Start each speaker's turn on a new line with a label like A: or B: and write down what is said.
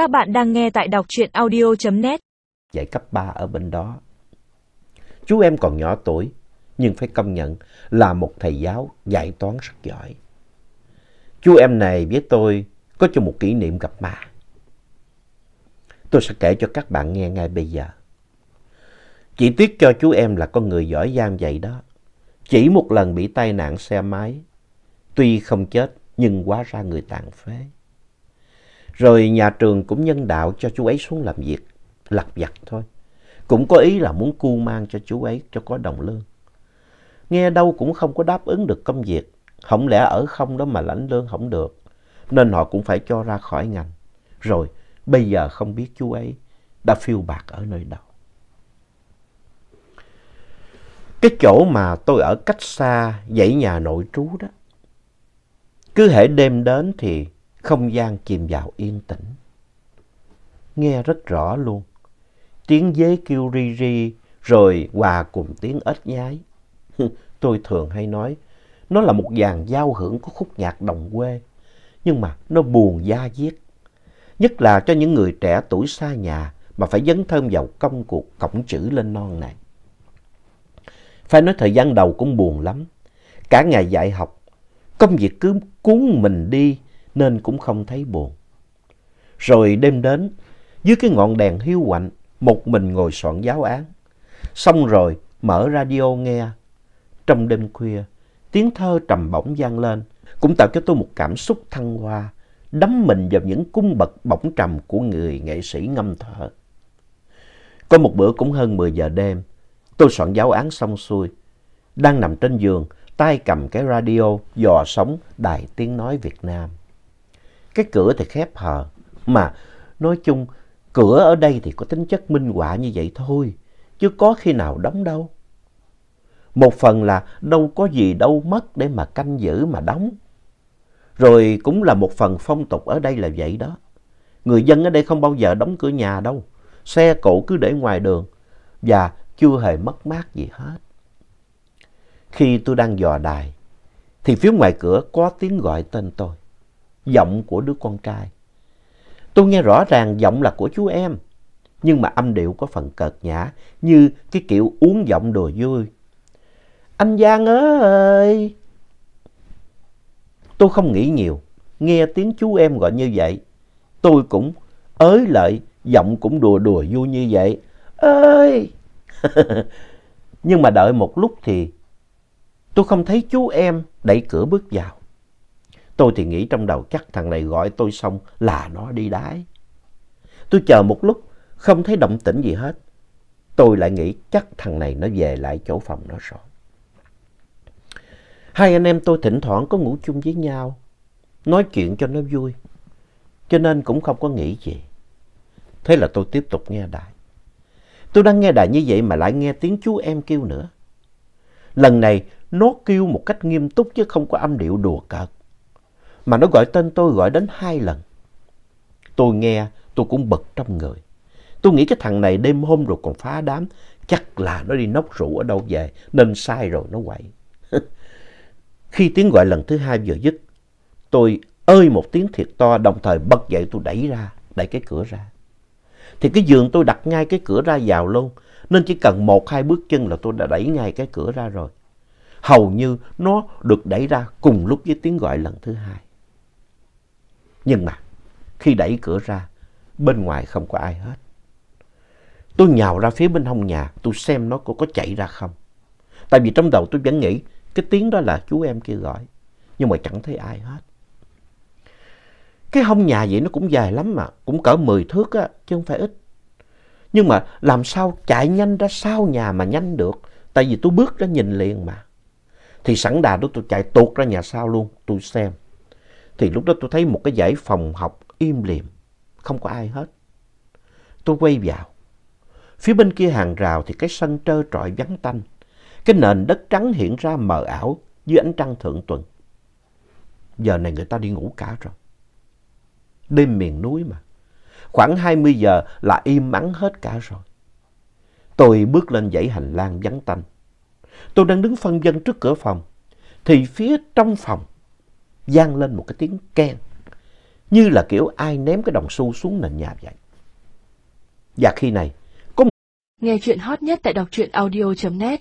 A: Các bạn đang nghe tại đọc truyện audio.net.
B: Dạy cấp 3 ở bên đó. Chú em còn nhỏ tuổi, nhưng phải công nhận là một thầy giáo dạy toán rất giỏi. Chú em này với tôi có cho một kỷ niệm gặp ma. Tôi sẽ kể cho các bạn nghe ngay bây giờ. Chỉ tiếc cho chú em là con người giỏi giang vậy đó. Chỉ một lần bị tai nạn xe máy. Tuy không chết nhưng quá ra người tàn phế. Rồi nhà trường cũng nhân đạo cho chú ấy xuống làm việc, lặt vặt thôi. Cũng có ý là muốn cu mang cho chú ấy cho có đồng lương. Nghe đâu cũng không có đáp ứng được công việc. Không lẽ ở không đó mà lãnh lương không được. Nên họ cũng phải cho ra khỏi ngành. Rồi bây giờ không biết chú ấy đã phiêu bạc ở nơi đâu. Cái chỗ mà tôi ở cách xa dãy nhà nội trú đó. Cứ hễ đêm đến thì không gian chìm vào yên tĩnh. Nghe rất rõ luôn. Tiếng dế kêu ri ri rồi hòa cùng tiếng ếch nhái. Tôi thường hay nói nó là một dàn giao hưởng của khúc nhạc đồng quê. Nhưng mà nó buồn da diết. Nhất là cho những người trẻ tuổi xa nhà mà phải dấn thân vào công cuộc cổng chữ lên non này. Phải nói thời gian đầu cũng buồn lắm. Cả ngày dạy học, công việc cứ cuốn mình đi nên cũng không thấy buồn. Rồi đêm đến, dưới cái ngọn đèn hiu quạnh, một mình ngồi soạn giáo án. Xong rồi mở radio nghe. Trong đêm khuya, tiếng thơ trầm bổng vang lên, cũng tạo cho tôi một cảm xúc thăng hoa, đắm mình vào những cung bậc bổng trầm của người nghệ sĩ ngâm thơ. Có một bữa cũng hơn 10 giờ đêm, tôi soạn giáo án xong xuôi. Đang nằm trên giường, tay cầm cái radio, dò sóng Đài Tiếng Nói Việt Nam. Cái cửa thì khép hờ, mà nói chung cửa ở đây thì có tính chất minh họa như vậy thôi, chứ có khi nào đóng đâu. Một phần là đâu có gì đâu mất để mà canh giữ mà đóng. Rồi cũng là một phần phong tục ở đây là vậy đó. Người dân ở đây không bao giờ đóng cửa nhà đâu. Xe cộ cứ để ngoài đường và chưa hề mất mát gì hết. Khi tôi đang dò đài thì phía ngoài cửa có tiếng gọi tên tôi giọng của đứa con trai. Tôi nghe rõ ràng giọng là của chú em, nhưng mà âm điệu có phần cợt nhã như cái kiểu uống giọng đùa vui. Anh Giang ơi! Tôi không nghĩ nhiều, nghe tiếng chú em gọi như vậy. Tôi cũng ới lợi, giọng cũng đùa đùa vui như vậy. Ơi! nhưng mà đợi một lúc thì tôi không thấy chú em đẩy cửa bước vào. Tôi thì nghĩ trong đầu chắc thằng này gọi tôi xong là nó đi đái. Tôi chờ một lúc, không thấy động tĩnh gì hết. Tôi lại nghĩ chắc thằng này nó về lại chỗ phòng nó rồi. Hai anh em tôi thỉnh thoảng có ngủ chung với nhau, nói chuyện cho nó vui. Cho nên cũng không có nghĩ gì. Thế là tôi tiếp tục nghe đài. Tôi đang nghe đài như vậy mà lại nghe tiếng chú em kêu nữa. Lần này nó kêu một cách nghiêm túc chứ không có âm điệu đùa cợt mà nó gọi tên tôi gọi đến hai lần. Tôi nghe, tôi cũng bật trong người. Tôi nghĩ cái thằng này đêm hôm rồi còn phá đám, chắc là nó đi nốc rượu ở đâu về, nên sai rồi nó quậy. Khi tiếng gọi lần thứ hai vừa dứt, tôi ơi một tiếng thiệt to, đồng thời bật dậy tôi đẩy ra, đẩy cái cửa ra. Thì cái giường tôi đặt ngay cái cửa ra vào luôn, nên chỉ cần một hai bước chân là tôi đã đẩy ngay cái cửa ra rồi. Hầu như nó được đẩy ra cùng lúc với tiếng gọi lần thứ hai. Nhưng mà khi đẩy cửa ra, bên ngoài không có ai hết. Tôi nhào ra phía bên hông nhà, tôi xem nó có, có chạy ra không. Tại vì trong đầu tôi vẫn nghĩ cái tiếng đó là chú em kia gọi. Nhưng mà chẳng thấy ai hết. Cái hông nhà vậy nó cũng dài lắm mà, cũng cỡ 10 thước á, chứ không phải ít. Nhưng mà làm sao chạy nhanh ra sau nhà mà nhanh được, tại vì tôi bước ra nhìn liền mà. Thì sẵn đà đó tôi chạy tuột ra nhà sau luôn, tôi xem thì lúc đó tôi thấy một cái dãy phòng học im lìm, không có ai hết. Tôi quay vào. Phía bên kia hàng rào thì cái sân trơ trọi vắng tanh. Cái nền đất trắng hiện ra mờ ảo dưới ánh trăng thượng tuần. Giờ này người ta đi ngủ cả rồi. Đêm miền núi mà. Khoảng 20 giờ là im ắng hết cả rồi. Tôi bước lên dãy hành lang vắng tanh. Tôi đang đứng phân vân trước cửa phòng. Thì phía trong phòng vang lên một cái tiếng keng. như là kiểu ai ném cái đồng xu xuống nền nhà vậy. Và khi này, có
A: Nghe chuyện hot nhất tại đọc truyện audio.net